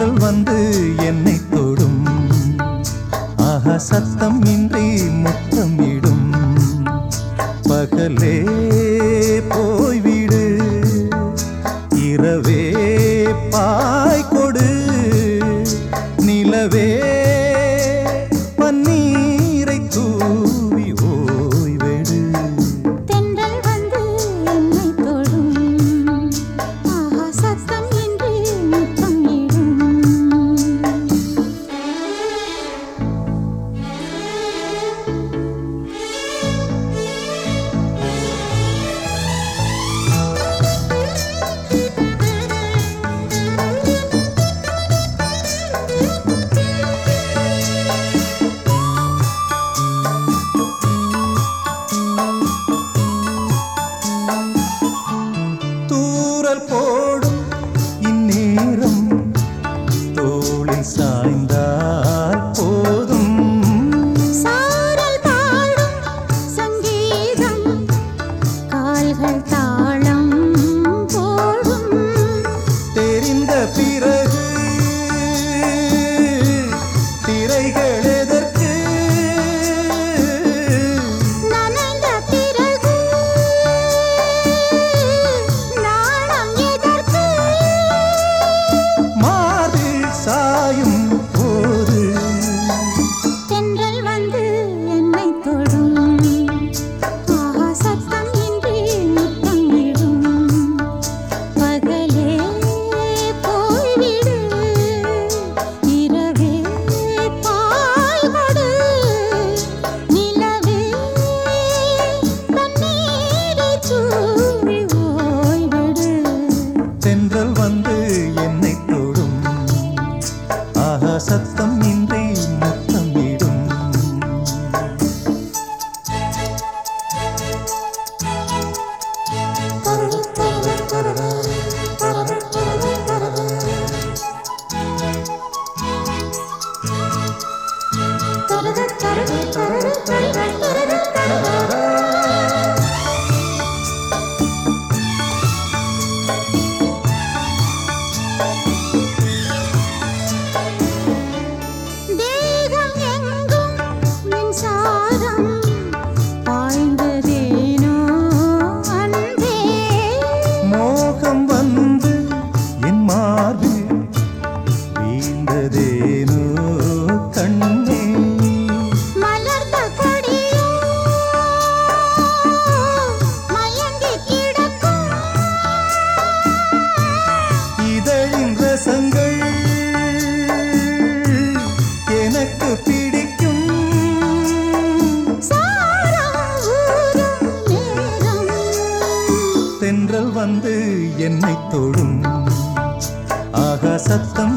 நிழல் வந்து என்னை தொடும். ஆக சத்தம் இன்றி முத்தமிடும். பகலே போய்விடு. இரவே பாய் கொடு நிலவே ஓடு சத்தம் இன்றி மோகம் வந்து என் மார்பில் வீழ்ந்ததேனோ கண்ணே. இதழின் ரசங்கள் என்னை தொழும். ஆகா சத்தம்